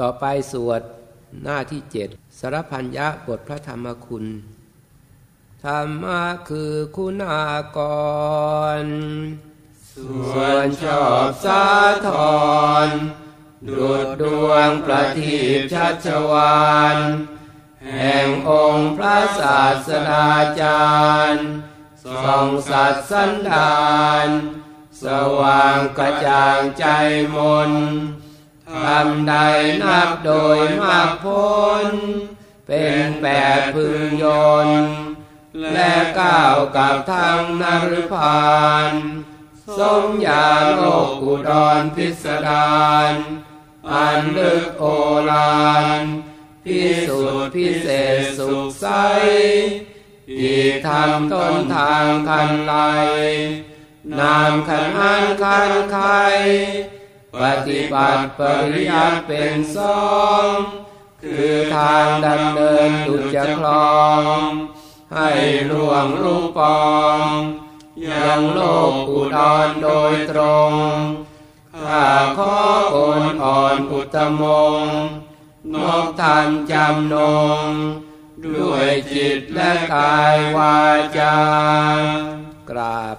ต่อไปสวดหน้าที่เจ็ดสารพัญญะบทพระธรรมคุณ ธรรมะคือคุณากร ส่วนชอบสาธรดุดดวงประทีปชัชวานแห่งองค์พระศาสดาจารย์ส่องสัตว์สันดาน สว่างกระจ่างใจมน ทำใดนับโดยมากพ้น เป็นแปดพึงยนและก้าวกับทางนรพานสมยาโลกอุดรพิสดารอันลึกโอฬารพิสุทธิพิเศษสุขใสอีกทำต้นทางคันไลนามขันอันคันไข ปฏิบัติปริยัติเป็นสองคือทางดำเนินดุจจะคลอง ให้ล่วงรูปปองยังโลกอุดรโดยตรงข้าขอโอนอ่อนอุตมงนกทานจำนง ด้วยจิตและกายวาจากราบ